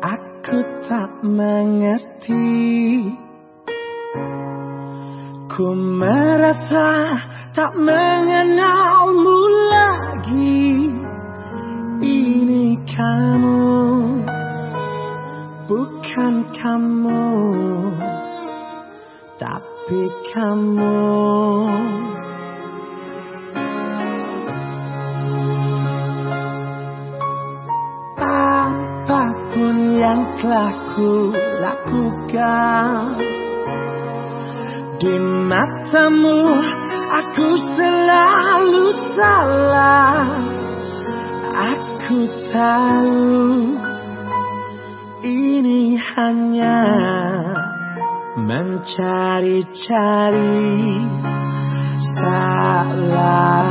Aku tak mengerti. Ku merasa tak mengenalmu lagi. Ini kamu Bukan kamu Tapi kamu telah ku lakukan. Di matamu aku selalu salah. Aku tahu ini hanya mencari-cari salahku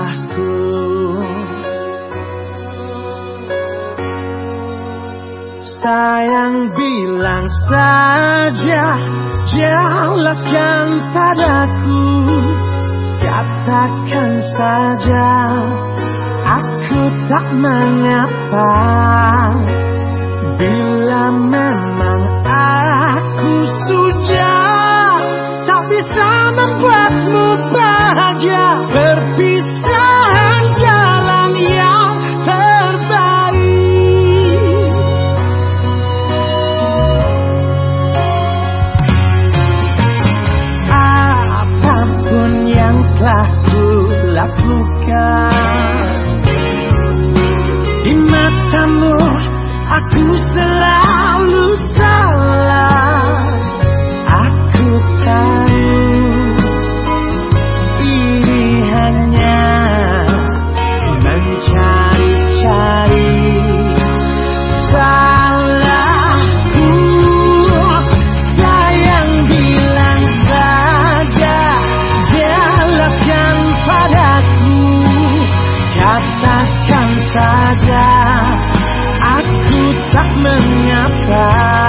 Sayang bilang saja Jelaskan padaku. Katakan saja Aku tak mengapa. Bila memang aku sudah Tak bisa membuatmu bahagia. Berpikir Who's? say cry